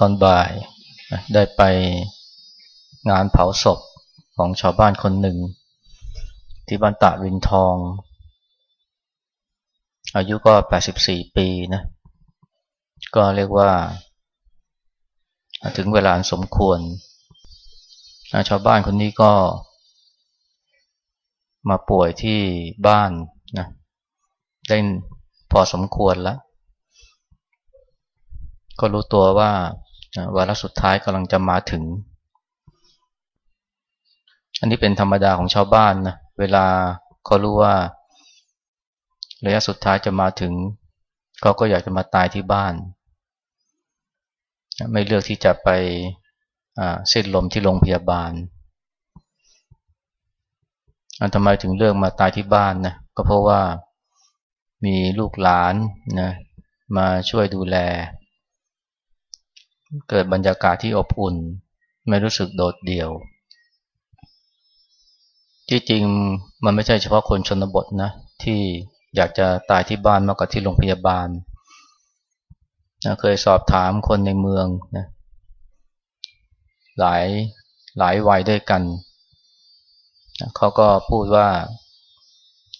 ตอนบ่ายได้ไปงานเผาศพของชาวบ้านคนหนึ่ง ที่บ้านตะรินทอง อายุก็ 84 ปีนะก็เรียกว่า ถึงเวลาสมควร ชาวบ้านคนนี้ก็ มาป่วยที่บ้านนะได้พอสมควรแล้วก็รู้ตัวว่า วาระสุดท้ายกำลังจะมาถึง อันนี้เป็นธรรมดาของชาวบ้านนะ เวลาเขารู้ว่า ระยะสุดท้ายจะมาถึงเขาก็อยากจะมาตายที่บ้าน ไม่เลือกที่จะไปสิ้นลมที่โรงพยาบาลอันทำไมถึงเลือกมาตายที่บ้านนะก็เพราะว่ามีลูกหลานนะมาช่วยดูแล เกิดบรรยากาศที่อบอุ่น ไม่รู้สึกโดดเดี่ยว ที่จริงมันไม่ใช่เฉพาะคนชนบทนะ ที่อยากจะตายที่บ้านมากกว่าที่โรงพยาบาลนะเคยสอบถามคนในเมืองนะหลายหลายวัยด้วยกันเขาก็พูดว่า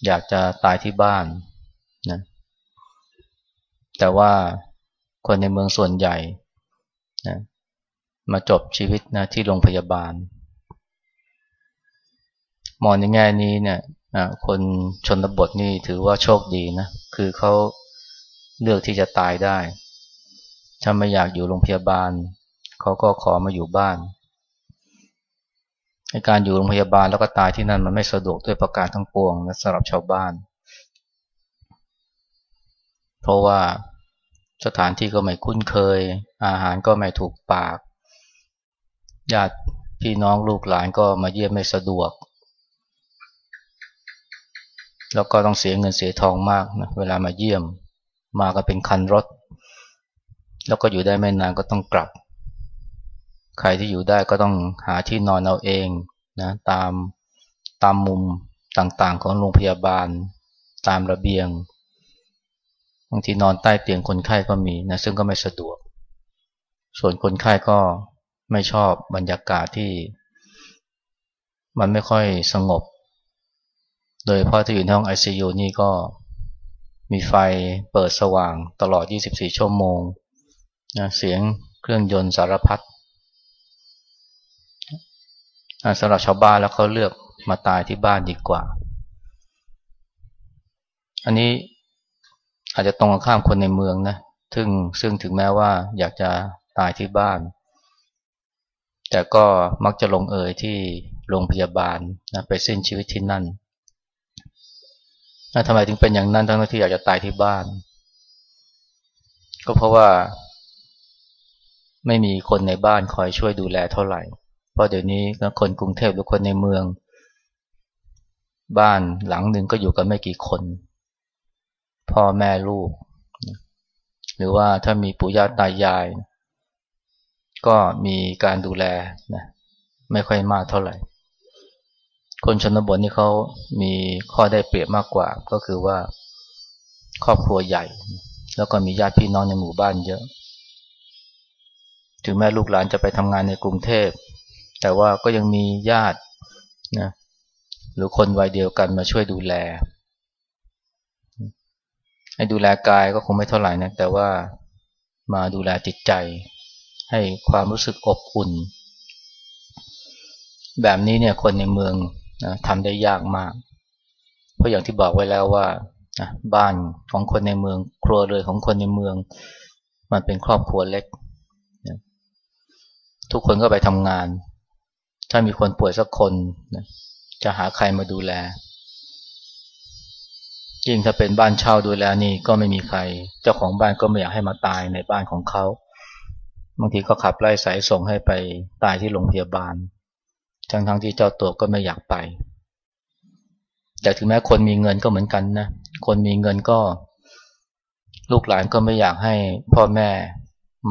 อยากจะตายที่บ้านนะแต่ว่าคนในเมืองส่วนใหญ่ นะมาจบชีวิตนะที่โรงพยาบาล มองในแง่นี้เนี่ยคนชนบทนี่ถือว่าโชคดีนะ คือเขาเลือกที่จะตายได้ ถ้าไม่อยากอยู่โรงพยาบาล เขาก็ขอมาอยู่บ้านการอยู่โรงพยาบาลแล้วก็ตายที่นั่นมันไม่สะดวกด้วยประการทั้งปวงนะสำหรับชาวบ้าน เพราะว่า สถานที่ก็ไม่คุ้นเคย อาหารก็ไม่ถูกปาก ญาติพี่น้องลูกหลานก็มาเยี่ยมไม่สะดวก แล้วก็ต้องเสียเงินเสียทองมากนะเวลามาเยี่ยม มาก็เป็นคันรถ แล้วก็อยู่ได้ไม่นานก็ต้องกลับ ใครที่อยู่ได้ก็ต้องหาที่นอนเอาเองนะตามตามมุมต่างๆของโรงพยาบาล ตามระเบียง บางทีนอนใต้เตียงคนไข้ก็มีนะซึ่งก็ไม่สะดวก ส่วนคนไข้ก็ไม่ชอบบรรยากาศที่ มันไม่ค่อยสงบ โดยเพราะที่อยู่ในห้อง ICU นี่ก็มีไฟเปิดสว่างตลอด 24 ชั่วโมงนะเสียงเครื่องยนต์สารพัดสำหรับชาวบ้านแล้วเขาเลือกมาตายที่บ้านดีกว่า อันนี้ อาจจะตรงข้ามคนในเมืองนะซึ่งซึ่งถึงแม้ว่าอยากจะตายที่บ้าน แต่ก็มักจะลงเอยที่โรงพยาบาลนะไปสิ้นชีวิตที่นั่นทำไมถึงเป็นอย่างนั้นทั้งที่อยากจะตายที่บ้าน ก็เพราะว่า ไม่มีคนในบ้านคอยช่วยดูแลเท่าไหร่ เพราะเดี๋ยวนี้คนกรุงเทพหรือคนในเมือง บ้านหลังหนึ่งก็อยู่กันไม่กี่คน พ่อแม่ลูก หรือว่าถ้ามีปู่ย่าตายาย ก็มีการดูแลนะไม่ค่อยมากเท่าไหร่ คนชนบทนี่เขามีข้อได้เปรียบมากกว่า ก็คือว่าครอบครัวใหญ่ แล้วก็มีญาติพี่น้องในหมู่บ้านเยอะ ถึงแม้ลูกหลานจะไปทำงานในกรุงเทพ แต่ว่าก็ยังมีญาตินะหรือคนวัยเดียวกันมาช่วยดูแล ให้ดูแลกายก็คงไม่เท่าไหร่นะแต่ว่ามาดูแลจิตใจ ให้ความรู้สึกอบอุ่น แบบนี้เนี่ยคนในเมืองนะทำได้ยากมาก เพราะอย่างที่บอกไว้แล้วว่าบ้านของคนในเมือง ครัวเลยของคนในเมือง มันเป็นครอบครัวเล็กนะทุกคนก็ไปทำงาน ถ้ามีคนป่วยสักคนนะจะหาใครมาดูแล ยิ่งถ้าเป็นบ้านเช่าดูแลนี่ก็ไม่มีใคร เจ้าของบ้านก็ไม่อยากให้มาตายในบ้านของเขาบางทีก็ขับไล่สายส่งให้ไปตายที่โรงพยาบาล ทั้งทั้งที่เจ้าตัวก็ไม่อยากไป แต่ถึงแม้คนมีเงินก็เหมือนกันนะ คนมีเงินก็ ลูกหลานก็ไม่อยากให้พ่อแม่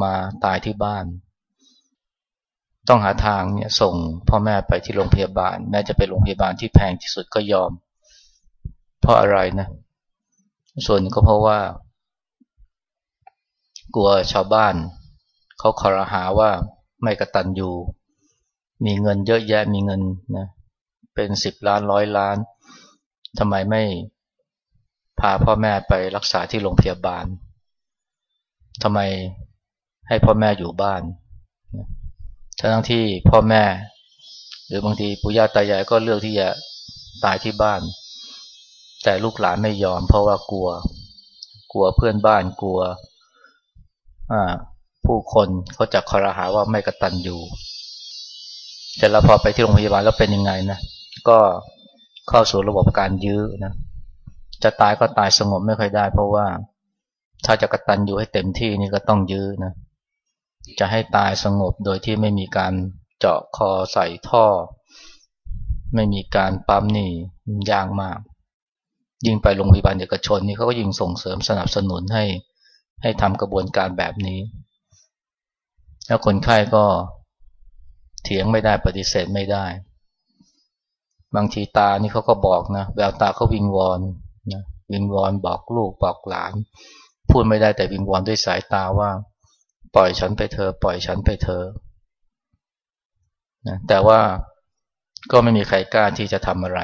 มาตายที่บ้าน ต้องหาทางเนี่ยส่งพ่อแม่ไปที่โรงพยาบาล แม้จะเป็นโรงพยาบาลที่แพงที่สุดก็ยอม เพราะอะไรนะ ส่วนก็เพราะว่า กลัวชาวบ้าน เขาขอรหาว่าไม่กระตันอยู่ มีเงินเยอะแยะมีเงินนะเป็นสิบล้านร้อยล้านทำไมไม่พาพ่อแม่ไปรักษาที่โรงพยาบาลทำไมให้พ่อแม่อยู่บ้านทั้งที่พ่อแม่ หรือบางทีปู่ย่าตายายก็เลือกที่จะตายที่บ้าน แต่ลูกหลานไม่ยอมเพราะว่ากลัว กลัวเพื่อนบ้านกลัวผู้คนเขาจะคอรหาว่าไม่กระตันอยู่แต่เราพอไปที่โรงพยาบาลแล้วเป็นยังไงนะก็เข้าสู่ระบบการยื้อนะจะตายก็ตายสงบไม่ค่อยได้ เพราะว่าถ้าจะกระตันอยู่ให้เต็มที่นี่ก็ต้องยื้อนะจะให้ตายสงบโดยที่ไม่มีการเจาะคอใส่ท่อ ไม่มีการปั๊มนี่ยากมาก ยิ่งไปโรงพยาบาลเอกชนนี่เขาก็ยิ่งส่งเสริมสนับสนุนให้ให้ทำกระบวนการแบบนี้ แล้วคนไข้ก็เถียงไม่ได้ปฏิเสธไม่ได้ บางทีตานี่เขาก็บอกนะแววตาเขาวิงวอนนะวิงวอนบอกลูกบอกหลาน พูดไม่ได้แต่วิงวอนด้วยสายตาว่า ปล่อยฉันไปเธอ ปล่อยฉันไปเธอนะแต่ว่าก็ไม่มีใครกล้าที่จะทำอะไร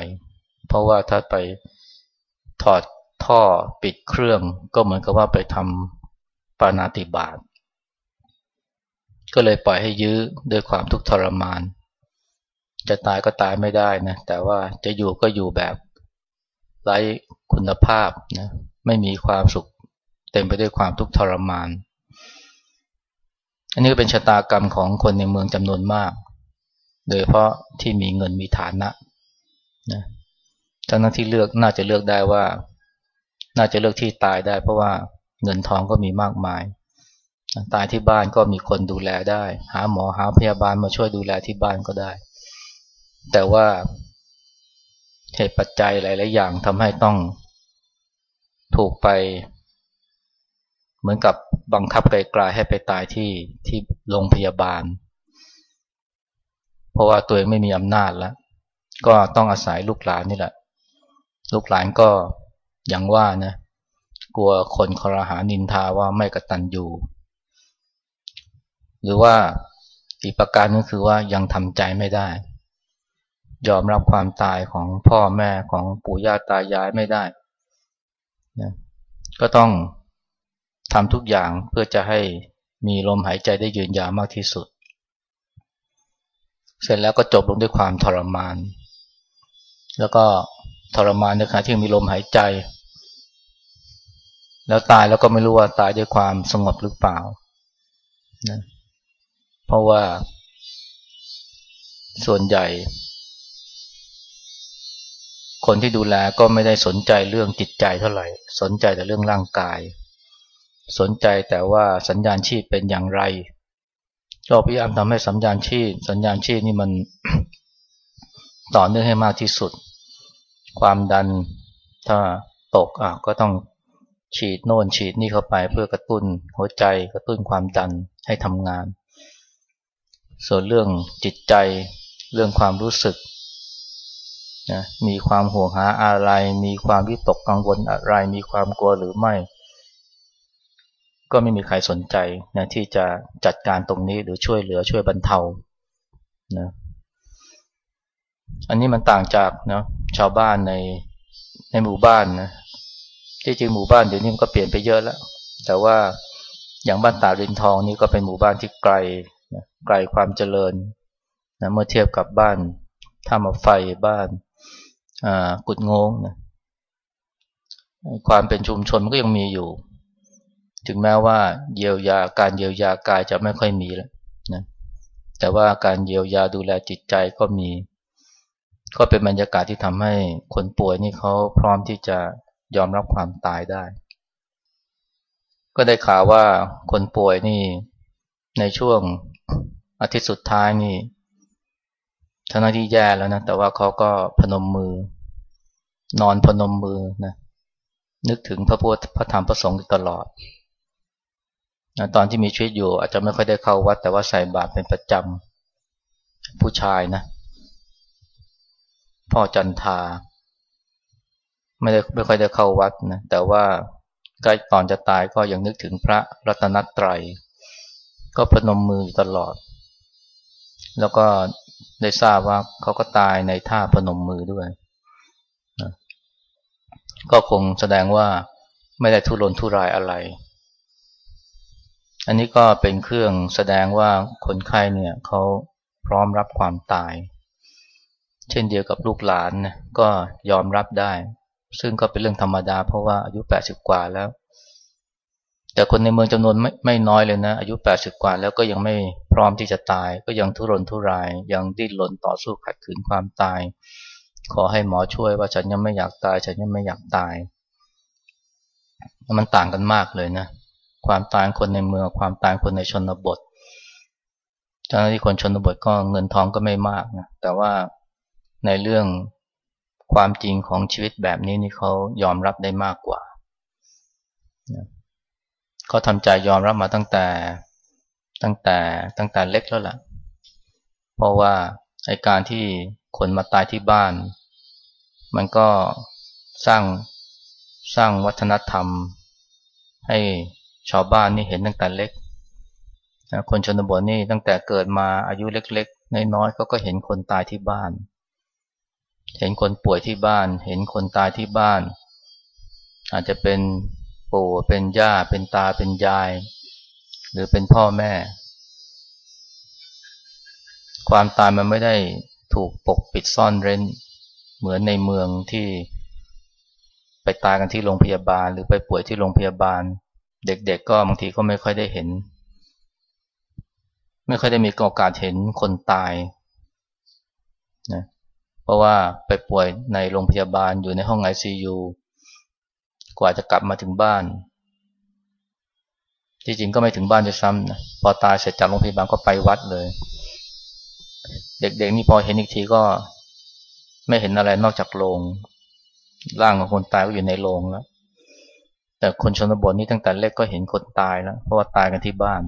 เพราะว่าถ้าไป ถอดท่อปิดเครื่อง ก็เหมือนกับว่าไปทำปานาติบาตก็เลยปล่อยให้ยื้อด้วยความทุกข์ทรมาน จะตายก็ตายไม่ได้นะ แต่ว่าจะอยู่ก็อยู่แบบไร้คุณภาพนะไม่มีความสุข เต็มไปด้วยความทุกข์ทรมาน อันนี้ก็เป็นชะตากรรมของคนในเมืองจำนวนมาก โดยเพราะที่มีเงินมีฐานะนะ ทั้งนั้นที่เลือกน่าจะเลือกได้ว่า น่าจะเลือกที่ตายได้ เพราะว่าเงินทองก็มีมากมาย ตายที่บ้านก็มีคนดูแลได้ หาหมอหาพยาบาลมาช่วยดูแลที่บ้านก็ได้ แต่ว่าเหตุปัจจัยหลาย ๆ อย่างทำให้ต้องถูกไป เหมือนกับบังคับไกลๆให้ไปตายที่ที่โรงพยาบาล เพราะว่าตัวเองไม่มีอำนาจแล้ว ก็ต้องอาศัยลูกหลานนี่แหละ ลูกหลานก็อย่างว่านะกลัวคนคอรหานินทาว่าไม่กระตันอยู่ หรือว่าอีกประการนึงคือว่ายังทำใจไม่ได้ ยอมรับความตายของพ่อแม่ของปู่ย่าตายายไม่ได้นะก็ต้องทำทุกอย่างเพื่อจะให้มีลมหายใจได้ยืนยาวมากที่สุด เสร็จแล้วก็จบลงด้วยความทรมาน แล้วก็ ทรมานในขณะที่มีลมหายใจ แล้วตายแล้วก็ไม่รู้ว่าตายด้วยความสงบหรือเปล่านะเพราะว่า ส่วนใหญ่ คนที่ดูแลก็ไม่ได้สนใจเรื่องจิตใจเท่าไหร่ สนใจแต่เรื่องร่างกาย สนใจแต่ว่าสัญญาณชีพเป็นอย่างไรก็พยายามทำให้สัญญาณชีพ สัญญาณชีพนี่มันต่อเนื่องให้มากที่สุด ความดันถ้าตกอะก็ต้องฉีดโน่นฉีดนี่เข้าไปเพื่อกระตุ้นหัวใจกระตุ้นความดันให้ทำงาน ส่วนเรื่องจิตใจเรื่องความรู้สึกนะมีความห่วงหาอะไร มีความวิตกกังวลอะไร มีความกลัวหรือไม่ ก็ไม่มีใครสนใจนะที่จะจัดการตรงนี้หรือช่วยเหลือช่วยบรรเทานะ อันนี้มันต่างจากเนาะชาวบ้านในในหมู่บ้านนะที่จริงหมู่บ้านเดี๋ยวนี้มันก็เปลี่ยนไปเยอะแล้ว แต่ว่าอย่างบ้านตารินทองนี่ก็เป็นหมู่บ้านที่ไกลไกลความเจริญนะเมื่อเทียบกับบ้านท่ามาไฟบ้านกุดงงนะความเป็นชุมชนมันก็ยังมีอยู่ ถึงแม้ว่าเยียวยาการเยียวยากายจะไม่ค่อยมีแล้วนะแต่ว่าการเยียวยาดูแลจิตใจก็มี ก็เป็นบรรยากาศที่ทำให้คนป่วยนี่เขาพร้อมที่จะยอมรับความตายได้ ก็ได้ข่าวว่าคนป่วยนี่ในช่วงอาทิตย์สุดท้ายนี่ทั้งที่แย่แล้วนะ แต่ว่าเขาก็พนมมือ นอนพนมมือนะนึกถึงพระพุทธพระธรรมพระสงฆ์ตลอดนะตอนที่มีชีวิตอยู่อาจจะไม่ค่อยได้เข้าวัด แต่ว่าใส่บาตรเป็นประจำผู้ชายนะ พ่อจันทา ไม่ได้ไม่ค่อยได้เข้าวัดนะแต่ว่าใกล้ตอนจะตายก็ยังนึกถึงพระรัตนตรัย ก็พนมมืออยู่ตลอด แล้วก็ได้ทราบว่าเขาก็ตายในท่าพนมมือด้วย ก็คงแสดงว่าไม่ได้ทุรนทุรายอะไร อันนี้ก็เป็นเครื่องแสดงว่าคนไข้เนี่ยเขาพร้อมรับความตาย เช่นเดียวกับลูกหลานนะก็ยอมรับได้ ซึ่งก็เป็นเรื่องธรรมดา เพราะว่าอายุ 80 กว่าแล้ว แต่คนในเมืองจำนวนไม่ไม่น้อยเลยนะ อายุ 80 กว่าแล้วก็ยังไม่พร้อมที่จะตาย ก็ยังทุรนทุราย ยังดิ้นรนต่อสู้ขัดขืนความตาย ขอให้หมอช่วยว่าฉันยังไม่อยากตาย ฉันยังไม่อยากตาย มันต่างกันมากเลยนะ ความตายคนในเมืองความตายคนในชนบททั้งที่คนชนบทก็เงินทองก็ไม่มากนะแต่ว่า ในเรื่องความจริงของชีวิตแบบนี้นี่เขายอมรับได้มากกว่า เขาทำใจยอมรับมาตั้งแต่ตั้งแต่ตั้งแต่เล็กแล้วล่ะ เพราะว่าไอการที่คนมาตายที่บ้าน มันก็สร้างสร้างวัฒนธรรม ให้ชาวบ้านนี่เห็นตั้งแต่เล็ก คนชนบทนี่ตั้งแต่เกิดมาอายุเล็ก ๆ น้อยๆเขาก็เห็นคนตายที่บ้านเเห็นคนป่วยที่บ้าน เห็นคนตายที่บ้าน อาจจะเป็นปู่เป็นย่า เป็นตาเป็นยาย หรือเป็นพ่อแม่ ความตายมันไม่ได้ถูกปกปิดซ่อนเร้น เหมือนในเมืองที่ไปตายกันที่โรงพยาบาล หรือไปป่วยที่โรงพยาบาล เด็กๆก็บางทีก็ไม่ค่อยได้เห็น ไม่ค่อยได้มีโอกาสเห็นคนตายนะ เพราะว่าไปป่วยในโรงพยาบาลอยู่ในห้องไอซียูกว่าจะกลับมาถึงบ้าน ที่จริงก็ไม่ถึงบ้านจะซ้ำนะพอตายเสร็จจากโรงพยาบาลก็ไปวัดเลย เด็กๆนี่พอเห็นอีกทีก็ไม่เห็นอะไรนอกจากโรงร่างของคนตายก็อยู่ในโรงแล้ว แต่คนชนบทนี่ตั้งแต่เล็กก็เห็นคนตายแล้ว เพราะว่าตายกันที่บ้าน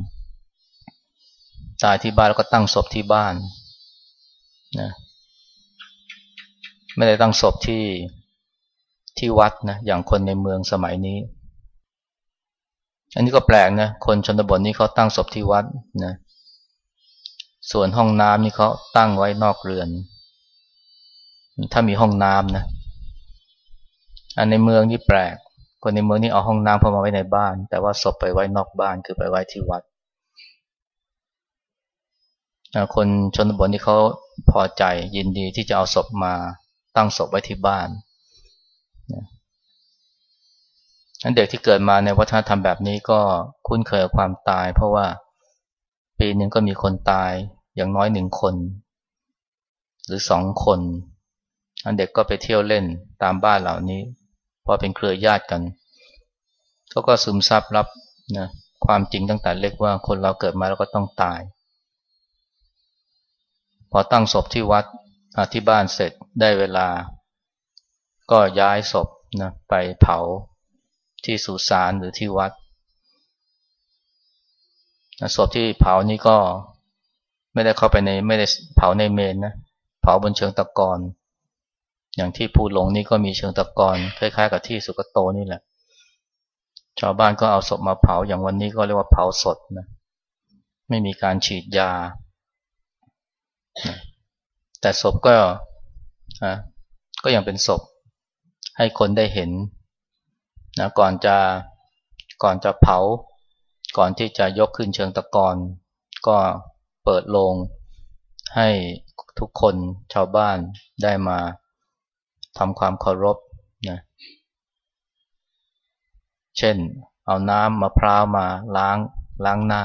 ตายที่บ้านแล้วก็ตั้งศพที่บ้านนะ ไม่ได้ตั้งศพที่ที่วัดนะอย่างคนในเมืองสมัยนี้ อันนี้ก็แปลกนะคนชนบทนี่เขาตั้งศพที่วัดนะส่วนห้องน้ำนี่เขาตั้งไว้นอกเรือน ถ้ามีห้องน้ำนะอันในเมืองนี่แปลก คนในเมืองนี่เอาห้องน้ำพอมาไว้ในบ้าน แต่ว่าศพไปไว้นอกบ้านคือไปไว้ที่วัดคนชนบทนี่เขาพอใจยินดีที่จะเอาศพมา ตั้งศพไว้ที่บ้านนั้นเด็กที่เกิดมาในวัฒนธรรมแบบนี้ก็คุ้นเคยกับความตาย เพราะว่าปีหนึ่งก็มีคนตายอย่างน้อยหนึ่งคน หรือสองคนอันเด็กก็ไปเที่ยวเล่นตามบ้านเหล่านี้พอเป็นเครือญาติกันเขาก็ซึมซับรับนะความจริงตั้งแต่เล็กว่าคนเราเกิดมาแล้วก็ต้องตาย พอตั้งศพที่วัด ที่บ้านเสร็จได้เวลา ก็ย้ายศพนะไปเผาที่สุสานหรือที่วัดศพที่เผานี่ก็ไม่ได้เข้าไปในไม่ได้เผาในเมนนะเผาบนเชิงตะกอนอย่างที่ภูหลงนี่ก็มีเชิงตะกอนคล้ายๆ กับที่สุกโตนี่แหละ ชาวบ้านก็เอาศพมาเผาอย่างวันนี้ก็เรียกว่าเผาสดนะไม่มีการฉีดยา แต่ศพก็ก็ยังเป็นศพ ให้คนได้เห็นนะก่อนจะก่อนจะเผา ก่อนที่จะยกขึ้นเชิงตะกอนก็เปิดโลง ให้ทุกคนชาวบ้านได้มาทำความเคารพนะเช่น เอาน้ำมะพร้าวมาล้างล้างหน้า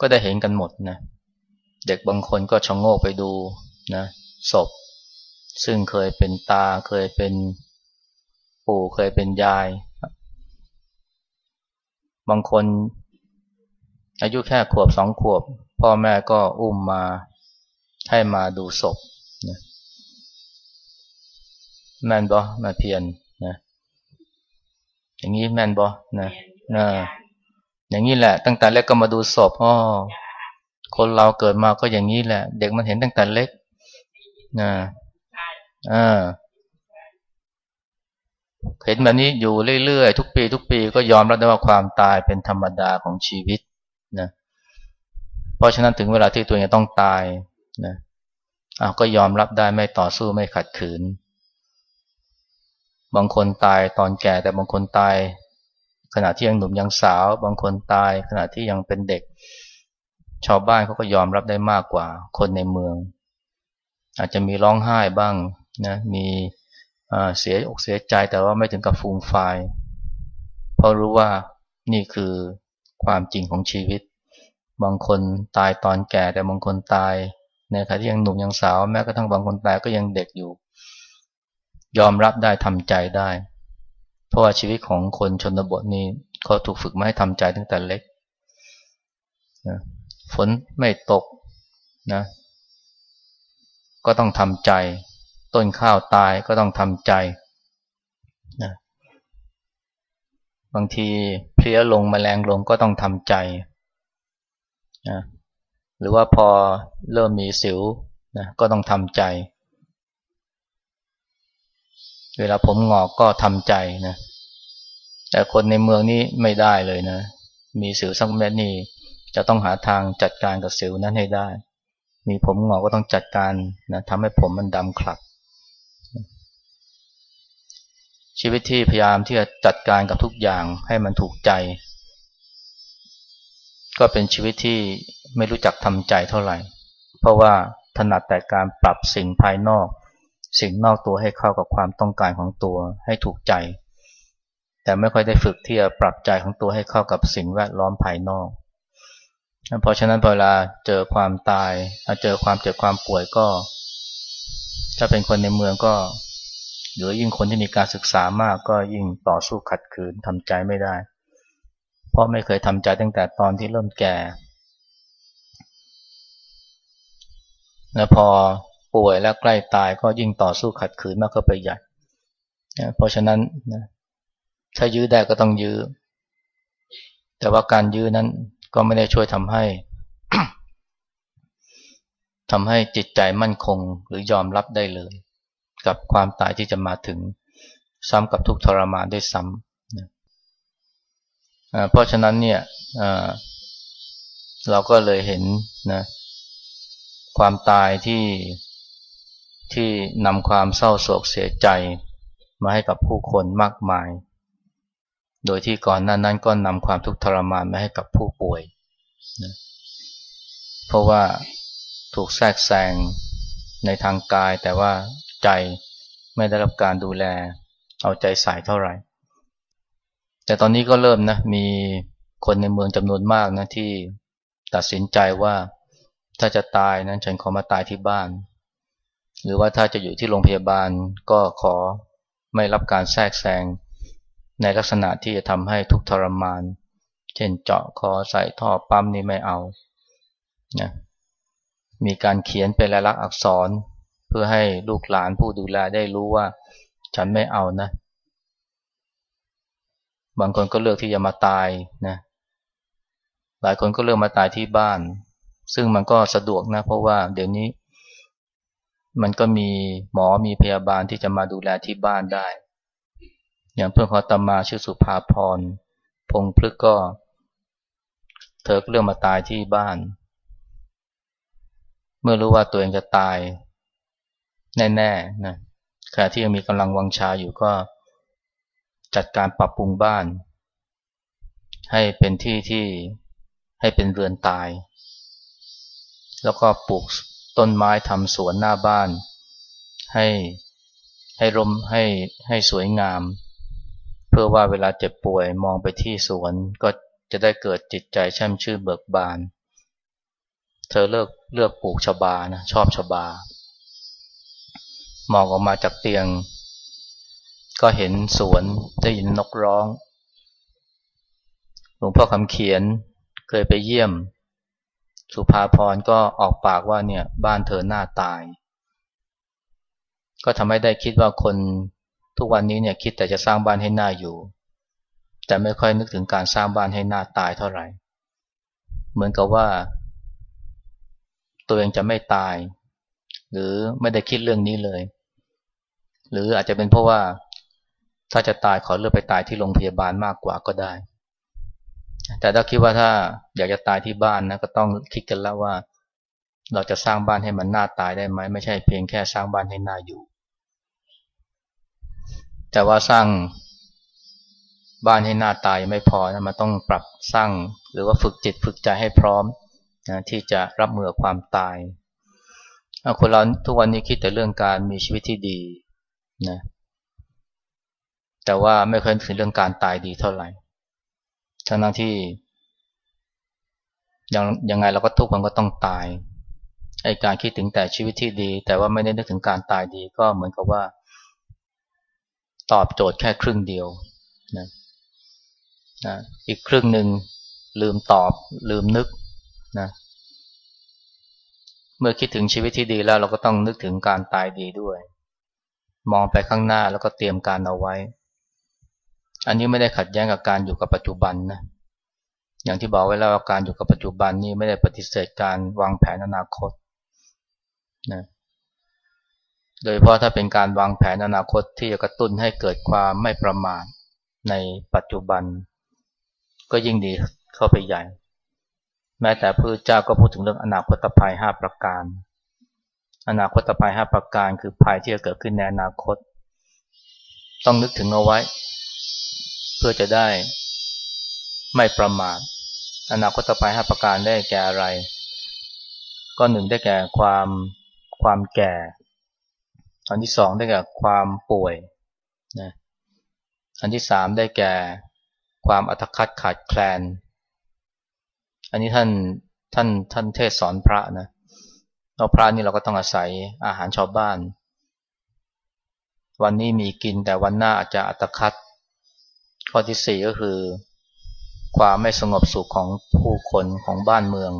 ก็ได้เห็นกันหมดนะเด็กบางคนก็ชะโงกไปดูนะศพ ซึ่งเคยเป็นตาเคยเป็นปู่เคยเป็นยาย บางคนอายุแค่ขวบสองขวบ พ่อแม่ก็อุ้มมาให้มาดูศพนะแม่นบอมาเพียนนะอย่างนี้แม่นบอนะนะอย่างนี้แหละ ตั้งแต่เล็กก็มาดูศพอ๋อ คนเราเกิดมาก็อย่างนี้แหละ เด็กมันเห็นตั้งแต่เล็กนะอ่าเห็นแบบนี้อยู่เรื่อยๆ ทุกปี ทุกปีก็ยอมรับได้ว่าความตายเป็นธรรมดาของชีวิตนะเพราะฉะนั้นถึงเวลาที่ตัวเองต้องตายนะอ้าวก็ยอมรับได้ไม่ต่อสู้ไม่ขัดขืน บางคนตายตอนแก่แต่บางคนตาย ขณะที่ยังหนุ่มยังสาว บางคนตายขณะที่ยังเป็นเด็ก ชาวบ้านเขาก็ยอมรับได้มากกว่าคนในเมือง อาจจะมีร้องไห้บ้างนะมีเสียอกเสียใจแต่ว่าไม่ถึงกับฟูมฟเพราะรู้ว่านี่คือความจริงของชีวิต บางคนตายตอนแก่แต่บางคนตายในขณะที่ยังหนุ่มยังสาวแม้กระทั่งบางคนตายก็ยังเด็กอยู่ ยอมรับได้ทำใจได้ เพราะว่าชีวิตของคนชนบทนี้เขาถูกฝึกมาให้ทำใจตั้งแต่เล็กนะ ฝนไม่ตกนะ ก็ต้องทำใจ ต้นข้าวตายก็ต้องทำใจนะบางทีเพลี้ยลงมแมลงลงก็ต้องทำใจนะหรือว่าพอเริ่มมีสิวนะก็ต้องทำใจ เวลาผมหงอกก็ทำใจนะแต่คนในเมืองนี้ไม่ได้เลยนะ มีสิวสักเม็ดนี่ จะต้องหาทางจัดการกับสิวนั้นให้ได้ มีผมงอกก็ต้องจัดการนะทำให้ผมมันดำคลับ ชีวิตที่พยายามที่จะจัดการกับทุกอย่างให้มันถูกใจ ก็เป็นชีวิตที่ไม่รู้จักทำใจเท่าไหร่ เพราะว่าถนัดแต่การปรับสิ่งภายนอก สิ่งนอกตัวให้เข้ากับความต้องการของตัวให้ถูกใจ แต่ไม่ค่อยได้ฝึกที่จะปรับใจของตัวให้เข้ากับสิ่งแวดล้อมภายนอก เพราะฉะนั้นเวลาเจอความตายเจอความเจ็บความป่วยก็ ถ้าเป็นคนในเมืองก็ หรือยิ่งคนที่มีการศึกษามากก็ยิ่งต่อสู้ขัดขืนทำใจไม่ได้ เพราะไม่เคยทำใจตั้งแต่ตอนที่เริ่มแก่ และพอป่วยและใกล้ตายก็ยิ่งต่อสู้ขัดขืนมากขึ้นไปใหญ่เพราะฉะนั้นถ้ายื้อได้ก็ต้องยื้อแต่ว่าการยื้อนั้น ก็ไม่ได้ช่วยทำให้ทำให้จิตใจมั่นคงหรือยอมรับได้เลย กับความตายที่จะมาถึงซ้ำกับทุกทรมานได้ซ้ำเพราะฉะนั้นเนี่ยเราก็เลยเห็นนะความตายที่ที่นำความเศร้าโศกเสียใจมาให้กับผู้คนมากมาย โดยที่ก่อนหน้านั้นก็นำความทุกข์ทรมานมาให้กับผู้ป่วยนะเพราะว่าถูกแทรกแซงในทางกาย แต่ว่าใจไม่ได้รับการดูแล เอาใจใส่เท่าไหร่ แต่ตอนนี้ก็เริ่มนะ มีคนในเมืองจำนวนมากนะที่ตัดสินใจว่าถ้าจะตายนั้นฉันขอมาตายที่บ้าน หรือว่าถ้าจะอยู่ที่โรงพยาบาลก็ขอไม่รับการแทรกแซง ในลักษณะที่จะทำให้ทุกทรมาน เช่นเจาะคอใส่ท่อปั๊มนี่ไม่เอานะมีการเขียนเป็นลายลักษณ์อักษร เพื่อให้ลูกหลานผู้ดูแลได้รู้ว่า ฉันไม่เอานะ บางคนก็เลือกที่จะมาตายนะหลายคนก็เลือกมาตายที่บ้าน ซึ่งมันก็สะดวกนะ เพราะว่าเดี๋ยวนี้ มันก็มีหมอมีพยาบาลที่จะมาดูแลที่บ้านได้ อย่างเพื่อนขาตมาชื่อสุภาพร พงพลึกก็ เธอก็เลือกมาตายที่บ้าน เมื่อรู้ว่าตัวเองจะตาย แน่ๆนะขณะที่ยังมีกำลังวังชาอยู่ก็จัดการปรับปรุงบ้าน ให้เป็นที่ที่ให้เป็นเรือนตาย แล้วก็ปลูกต้นไม้ทำสวนหน้าบ้าน ให้ให้ร่มให้ให้สวยงาม พื่อว่าเวลาเจ็บป่วยมองไปที่สวนก็จะได้เกิดจิตใจแช่มชื่นเบิกบาน เธอเลือกเลือกปลูกชบานะชอบชบามองออกมาจากเตียง ก็เห็นสวนได้ยินนกร้อง หลวงพ่อคำเขียนเคยไปเยี่ยม สุภาพรก็ออกปากว่าเนี่ยบ้านเธอหน้าตาย ก็ทำให้ได้คิดว่าคน ทุกวันนี้เนี่ยคิดแต่จะสร้างบ้านให้หน้าอยู่ แต่ไม่ค่อยนึกถึงการสร้างบ้านให้หน้าตายเท่าไหร่ เหมือนกับว่า ตัวเองจะไม่ตาย หรือไม่ได้คิดเรื่องนี้เลย หรืออาจจะเป็นเพราะว่า ถ้าจะตายขอเลือกไปตายที่โรงพยาบาลมากกว่าก็ได้ แต่ถ้าคิดว่าถ้าอยากจะตายที่บ้านนะก็ต้องคิดกันแล้วว่า เราจะสร้างบ้านให้มันหน่าตายได้ไหมไม่ใช่เพียงแค่สร้างบ้านให้หน่าอยู่ แต่ว่าสร้างบ้านให้หน้าตายไม่พอนะมันต้องปรับสร้างหรือว่าฝึกจิตฝึกใจให้พร้อมนะที่จะรับมือความตายคนเราทุกวันนี้คิดแต่เรื่องการมีชีวิตที่ดีนะแต่ว่าไม่เคยถึงเรื่องการตายดีเท่าไหร่ทั้งนั้นที่ยังยังไงเราก็ทุกคนก็ต้องตายไอการคิดถึงแต่ชีวิตที่ดี แต่ว่าไม่ได้นึกถึงการตายดีก็เหมือนกับว่า ตอบโจทย์แค่ครึ่งเดียวนะนะอีกครึ่งหนึ่งลืมตอบลืมนึกนะเมื่อคิดถึงชีวิตที่ดีแล้วเราก็ต้องนึกถึงการตายดีด้วย มองไปข้างหน้าแล้วก็เตรียมการเอาไว้ อันนี้ไม่ได้ขัดแย้งกับการอยู่กับปัจจุบันนะอย่างที่บอกไว้แล้วการอยู่กับปัจจุบันนี่ไม่ได้ปฏิเสธการวางแผนอนาคตนะ โดยเพราะถ้าเป็นการวางแผนอนาคตที่จะกระตุ้นให้เกิดความไม่ประมาทในปัจจุบัน ก็ยิ่งดีเข้าไปใหญ่ แม้แต่พระเจ้าก็พูดถึงเรื่องอนาคตภัยห้าประการ อนาคตภัยห้าประการ คือภัยที่จะเกิดขึ้นในอนาคต ต้องนึกถึงเอาไว้ เพื่อจะได้ไม่ประมาทอนาคตภัยห้าประการได้แก่อะไร ก็หนึ่งได้แก่ความความแก่ อันที่สองได้แก่ความป่วยนะอันที่สามได้แก่ความอัตคัดขาดแคลน อันนี้ท่านท่านท่านเทศสอนพระนะเราพระนี่เราก็ต้องอาศัยอาหารชาวบ้าน วันนี้มีกินแต่วันหน้าอาจจะอัตคัดข้อที่สี่ก็คือ ความไม่สงบสุขของผู้คนของบ้านเมือง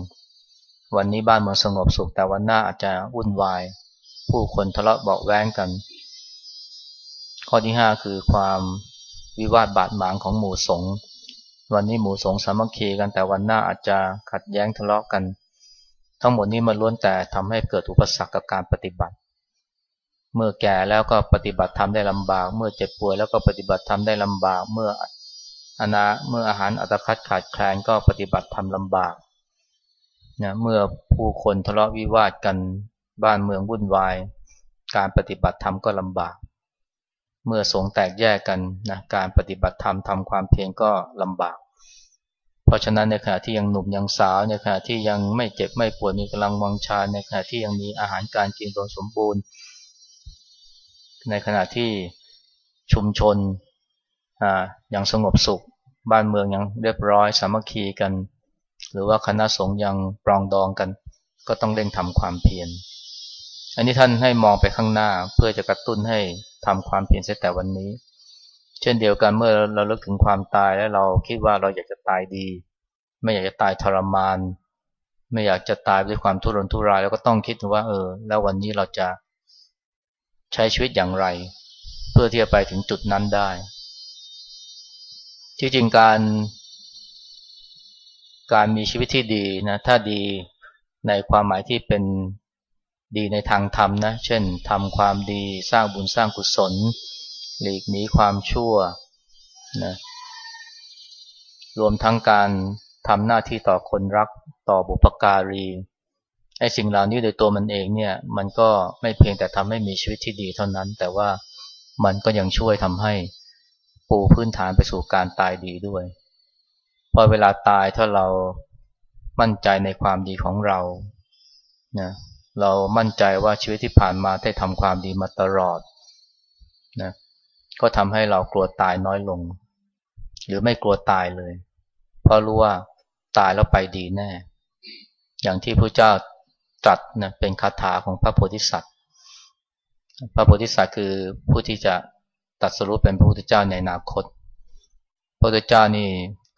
วันนี้บ้านเมืองสงบสุขแต่วันหน้าอาจจะวุ่นวาย ผู้คนทะเลาะเบาแว้งกัน ข้อที่ห้าคือความวิวาทบาดหมางของหมู่สงฆ์วันนี้หมู่สงฆ์สามัคคีกันแต่วันหน้าอาจจะขัดแย้งทะเลาะกัน ทั้งหมดนี้มาล้วนแต่ทำให้เกิดอุปสรรคกับการปฏิบัติ เมื่อแก่แล้วก็ปฏิบัติทำได้ลำบาก เมื่อเจ็บป่วยแล้วก็ปฏิบัติทำได้ลำบาก เมื่ออนาเมื่ออาหารอัตคัดขาดแคลนก็ปฏิบัติทำลำบากนะเมื่อผู้คนทะเลาะวิวาทกัน บ้านเมืองวุ่นวาย การปฏิบัติธรรมก็ลำบาก เมื่อสงแตกแยกกันนะการปฏิบัติธรรมทำความเพียรก็ลำบาก เพราะฉะนั้นในขณะที่ยังหนุ่มยังสาวในขณะที่ยังไม่เจ็บไม่ปวดมีกำลังวังชาในขณะที่ยังมีอาหารการกินโดยสมบูรณ์ ในขณะที่ชุมชนอ่ายังสงบสุข บ้านเมืองยังเรียบร้อยสามัคคีกัน หรือว่าคณะสงฆ์ยังปรองดองกัน ก็ต้องเร่งทำความเพียร อันนี้ท่านให้มองไปข้างหน้าเพื่อจะกระตุ้นให้ทำความเพียรเสียแต่วันนี้ เช่นเดียวกันเมื่อเราเลิกถึงความตายแล้วเราคิดว่าเราอยากจะตายดี ไม่อยากจะตายทรมาน ไม่อยากจะตายด้วยความทุรนทุรายแล้วก็ต้องคิดว่า เออ แล้ววันนี้เราจะใช้ชีวิตอย่างไร เพื่อที่จะไปถึงจุดนั้นได้ ที่จริงการ การมีชีวิตที่ดีนะถ้าดีในความหมายที่เป็น ดีในทางธรรมนะ เช่นทำความดีสร้างบุญสร้างกุศล หลีกหนีความชั่วนะรวมทั้งการทำหน้าที่ต่อคนรักต่อบุพการีไอ้สิ่งเหล่านี้โดยตัวมันเองเนี่ย มันก็ไม่เพียงแต่ทำให้มีชีวิตที่ดีเท่านั้น แต่ว่ามันก็ยังช่วยทำให้ปูพื้นฐานไปสู่การตายดีด้วยพอเวลาตายถ้าเรามั่นใจในความดีของเรานะ เรามั่นใจว่าชีวิตที่ผ่านมาได้ทำความดีมาตลอดนะก็ทำให้เรากลัวตายน้อยลง หรือไม่กลัวตายเลย เพราะรู้ว่าตายแล้วไปดีแน่ อย่างที่พระเจ้าตรัสนะเป็นคาถาของพระโพธิสัตว์ พระโพธิสัตว์คือผู้ที่จะตัดสรุปเป็นพระพุทธเจ้าในอนาคต พระพุทธเจ้านี่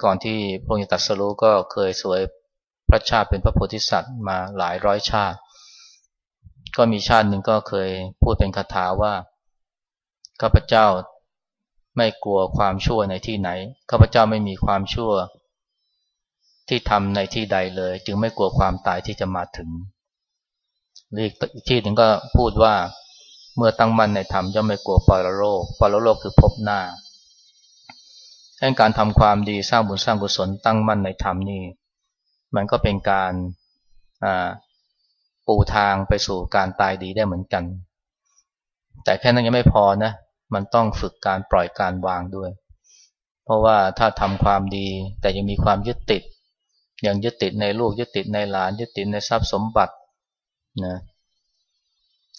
ก่อนที่พระองค์จะตัดสรุปก็เคยสวยพระชาติเป็นพระโพธิสัตว์มาหลายร้อยชาติ ก็มีชาติหนึ่งก็เคยพูดเป็นคาถาว่าข้าพเจ้าไม่กลัวความชั่วในที่ไหนข้าพเจ้าไม่มีความชั่ว ที่ทำในที่ใดเลย จึงไม่กลัวความตายที่จะมาถึงอีกที่หนึ่งก็พูดว่าเมื่อตั้งมั่นในธรรมย่อมไม่กลัวปรโลกปรโลกคือพบหน้าดังการทำความดีสร้างบุญสร้างกุศลตั้งมั่นในธรรมนี่มันก็เป็นการ ปูทางไปสู่การตายดีได้เหมือนกัน แต่แค่นั้นยังไม่พอนะ มันต้องฝึกการปล่อยการวางด้วย เพราะว่าถ้าทำความดีแต่ยังมีความยึดติด ยังยึดติดในลูกยึดติดในหลานยึดติดในทรัพย์สมบัตินะ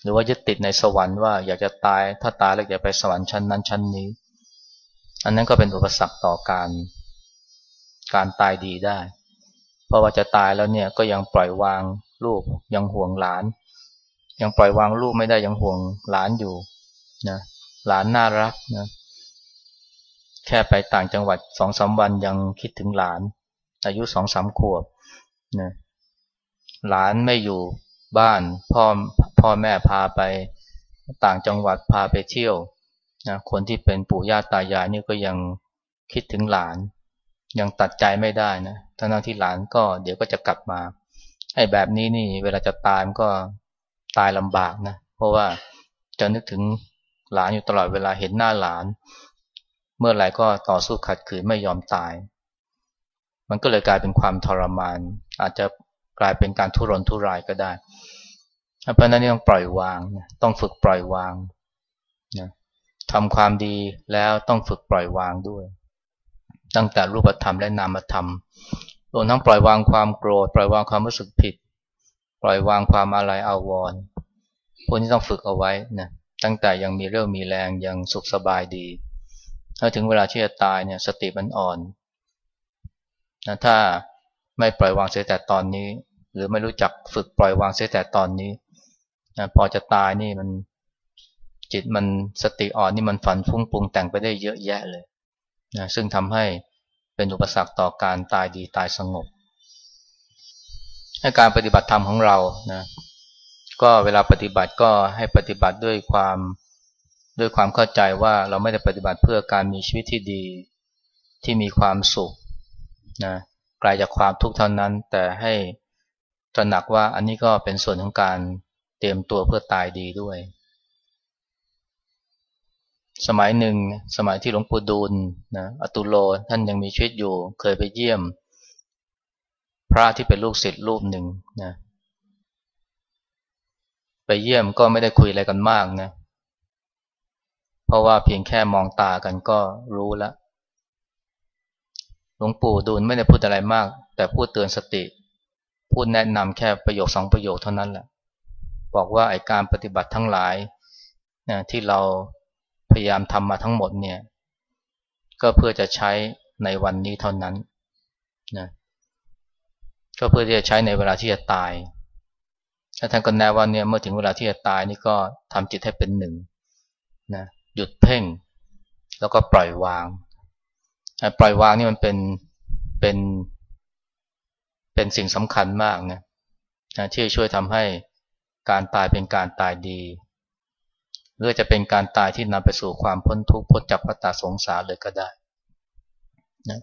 หรือว่ายึดติดในสวรรค์ว่าอยากจะตายถ้าตายแล้วอยากไปสวรรค์ชั้นนั้นชั้นนี้ อันนั้นก็เป็นอุปสรรคต่อการการตายดีได้ เพราะว่าจะตายแล้วเนี่ยก็ยังปล่อยวาง ลูกยังห่วงหลาน ยังปล่อยวางลูกไม่ได้ยังห่วงหลานอยู่นะหลานน่ารักนะแค่ไปต่างจังหวัดสองสาวันยังคิดถึงหลาน อายุสองสามขวบนะหลานไม่อยู่บ้านพ่อพ่อแม่พาไปต่างจังหวัดพาไปเที่ยวนะคนที่เป็นปู่ย่าตายายนี่ก็ยังคิดถึงหลาน ยังตัดใจไม่ได้นะทั้งที่หลานก็เดี๋ยวก็จะกลับมา ไอ้แบบนี้นี่ เวลาจะตายมันก็ตายลำบากนะ เพราะว่าจะนึกถึงหลานอยู่ตลอดเวลาเห็นหน้าหลาน เมื่อไหร่ก็ต่อสู้ขัดขืนไม่ยอมตาย มันก็เลยกลายเป็นความทรมาน อาจจะกลายเป็นการทุรนทุรายก็ได้เพราะนั้นต้องปล่อยวาง ต้องฝึกปล่อยวางนะทำความดีแล้วต้องฝึกปล่อยวางด้วย ตั้งแต่รูปธรรมและนามธรรม รวมทั้งปล่อยวางความโกรธ ปล่อยวางความรู้สึกผิด ปล่อยวางความอะไรอาวรณ์พวกนี้ต้องฝึกเอาไว้นะตั้งแต่ยังมีเรื่องมีแรงยังสุขสบายดี ถ้าถึงเวลาที่จะตายเนี่ยสติมันอ่อนนะถ้าไม่ปล่อยวางเสียแต่ตอนนี้ หรือไม่รู้จักฝึกปล่อยวางเสียแต่ตอนนี้นะพอจะตายนี่มันจิตมันสติอ่อนนี่มันฝันฟุ้งปรุงแต่งไปได้เยอะแยะเลยนะซึ่งทำให้ เป็นอุปสรรคต่อการตายดีตายสงบให้การปฏิบัติธรรมของเรานะก็เวลาปฏิบัติก็ให้ปฏิบัติด้วยความด้วยความเข้าใจว่าเราไม่ได้ปฏิบัติเพื่อการมีชีวิตที่ดีที่มีความสุขนะไกลาจากความทุกข์เท่านั้น แต่ให้ตระหนักว่าอันนี้ก็เป็นส่วนของการเตรียมตัวเพื่อตายดีด้วย สมัยหนึ่ง สมัยที่หลวงปู่ดูลนะอตุโลท่านยังมีชีวิตอยู่ เคยไปเยี่ยม พระที่เป็นลูกศิษย์รูปหนึ่งนะไปเยี่ยมก็ไม่ได้คุยอะไรกันมากนะ เพราะว่าเพียงแค่มองตากันก็รู้แล้วหลวงปู่ดูลไม่ได้พูดอะไรมาก แต่พูดเตือนสติ พูดแนะนำแค่ประโยคสองประโยคเท่านั้นแหละ บอกว่าไอการปฏิบัติทั้งหลายนะที่เรา ยายามทำมาทั้งหมดเนี่ย ก็เพื่อจะใช้ในวันนี้เท่านั้นนะก็เพื่อที่จะใช้ในเวลาที่จะตายถ้าท่านก็แนะว่าเนี่ยเมื่อถึงเวลาที่จะตายนี่ก็ทำจิตให้เป็นหนึ่งนะหยุดเพ่ง แล้วก็ปล่อยวาง ปล่อยวางนี่มันเป็นเป็นเป็นสิ่งสำคัญมากนะที่ช่วยทำให้การตายเป็นการตายดี หรือจะเป็นการตายที่นำไปสู่ความพ้นทุกข์พ้นจากวัฏสงสารเลยก็ได้นะ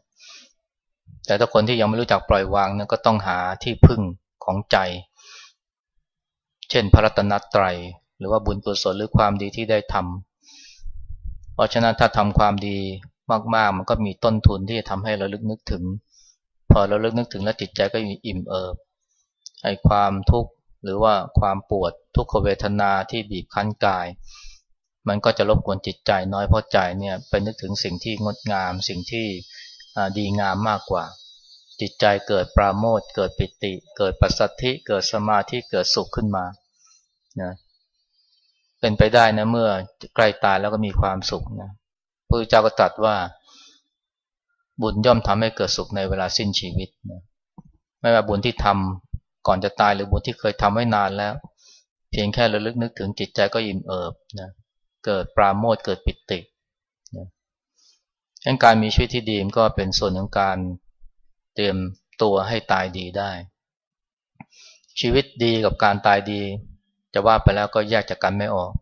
แต่ถ้าคนที่ยังไม่รู้จักปล่อยวางนั้นก็ต้องหาที่พึ่งของใจ เช่นพระรัตนตรัย หรือว่าบุญกุศลหรือความดีที่ได้ทำเพราะฉะนั้นถ้าทำความดีมากๆ มันก็มีต้นทุนที่จะทำให้เราลึกนึกถึง พอเราลึกนึกถึงแล้วจิตใจก็มีอิ่มเอิบไอ้ความทุกข์ หรือว่าความปวดทุกขเวทนาที่บีบคั้นกาย มันก็จะรบกวนจิตใจน้อยเพราะใจเนี่ยไปนึกถึงสิ่งที่งดงาม สิ่งที่ดีงามมากกว่า จิตใจเกิดปราโมทเกิดปิติ เกิดปัสสัทธิ เกิดสมาธิเกิดสุขขึ้นมานะเป็นไปได้นะเมื่อใกล้ตายแล้วก็มีความสุขนะพระเจ้าก็ตรัสว่าบุญย่อมทำให้เกิดสุขในเวลาสิ้นชีวิตนะไม่ว่าบุญที่ทำ ก่อนจะตายหรือบุญที่เคยทำไว้นานแล้ว เพียงแค่ระลึกนึกถึงจิตใจก็อิ่มเอิบนะเกิดปราโมทเกิดปิตินะการมีชีวิตที่ดีก็เป็นส่วนของการเตรียมตัวให้ตายดีได้ ชีวิตดีกับการตายดี จะว่าไปแล้วก็แยกจากกันไม่ออก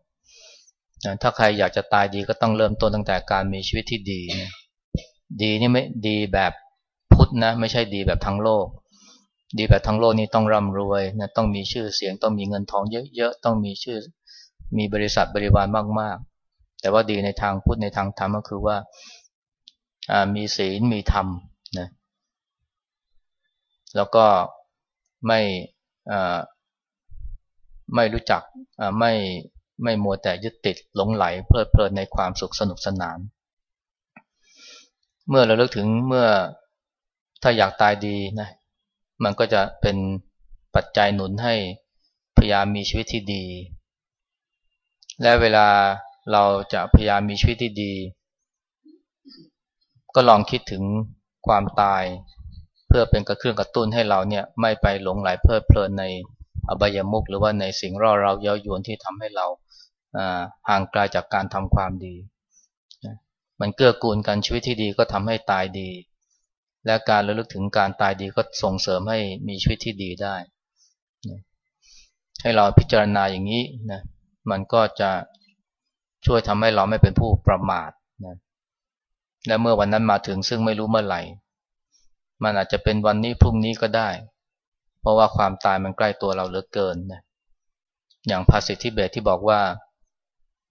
นะถ้าใครอยากจะตายดีก็ต้องเริ่มต้นตั้งแต่การมีชีวิตที่ดีนะดีนี่ไม่ดีแบบพุทธนะ ไม่ใช่ดีแบบทั้งโลก ดีแบบทั้งโลกนี้ต้องร่ำรวยนะต้องมีชื่อเสียงต้องมีเงินทองเยอะๆต้องมีชื่อมีบริษัทบริวารมากๆ แต่ว่าดีในทางพุทธในทางธรรมก็คือว่ามีศีลมีธรรมนะแล้วก็ไม่ไม่รู้จักไม่ไม่มัวแต่ยึดติดหลงไหลเพลิดเพลินในความสุขสนุกสนาน เมื่อเราเลิกถึงเมื่อถ้าอยากตายดีนะ มันก็จะเป็นปัจจัยหนุนให้พยายามมีชีวิตที่ดี และเวลาเราจะพยายามมีชีวิตที่ดี ก็ลองคิดถึงความตาย เพื่อเป็นกระเครื่องกระตุ้นให้เราเนี่ยไม่ไปหลงไหลเพลิดเพลินในอบายมุกหรือว่าในสิ่งร่อเราเย้ายวนที่ทำให้เราห่างไกลาจากการทำความดี มันเกื้อกูลกันชีวิตที่ดีก็ทำให้ตายดี และการระลึกถึงการตายดีก็ส่งเสริมให้มีชีวิตที่ดีได้ ให้เราพิจารณาอย่างนี้นะมันก็จะช่วยทำให้เราไม่เป็นผู้ประมาทนะและเมื่อวันนั้นมาถึงซึ่งไม่รู้เมื่อไหร่ มันอาจจะเป็นวันนี้พรุ่งนี้ก็ได้ เพราะว่าความตายมันใกล้ตัวเราเหลือเกินนะอย่างภาษิตที่เบที่บอกว่า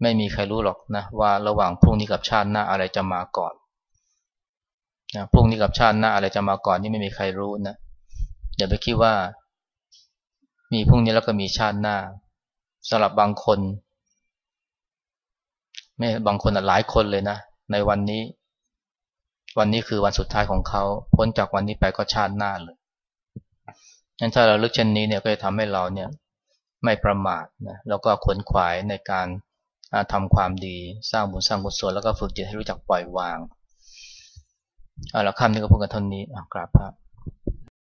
ไม่มีใครรู้หรอกนะว่าระหว่างพรุ่งนี้กับชาติหน้าอะไรจะมาก่อน นะพรุ่งนี้กับชาติหน้าอะไรจะมาก่อนนี่ไม่มีใครรู้นะอย่าไปคิดว่า มีพรุ่งนี้แล้วก็มีชาติหน้าสำหรับบางคน ไม่บางคนหลายคนเลยนะ ในวันนี้ วันนี้คือวันสุดท้ายของเขา พ้นจากวันนี้ไปก็ชาติหน้าเลยงั้นถ้าเราลึกเช่นนี้เนี่ยก็จะทำให้เราเนี่ย ไม่ประมาทนะแล้วก็ขวนขวายในการทำความดี สร้างบุญสร้างกุศลแล้วก็ฝึกจิตให้รู้จักปล่อยวาง เอาละคำนี้ก็พูดกันเท่านี้กราบพระ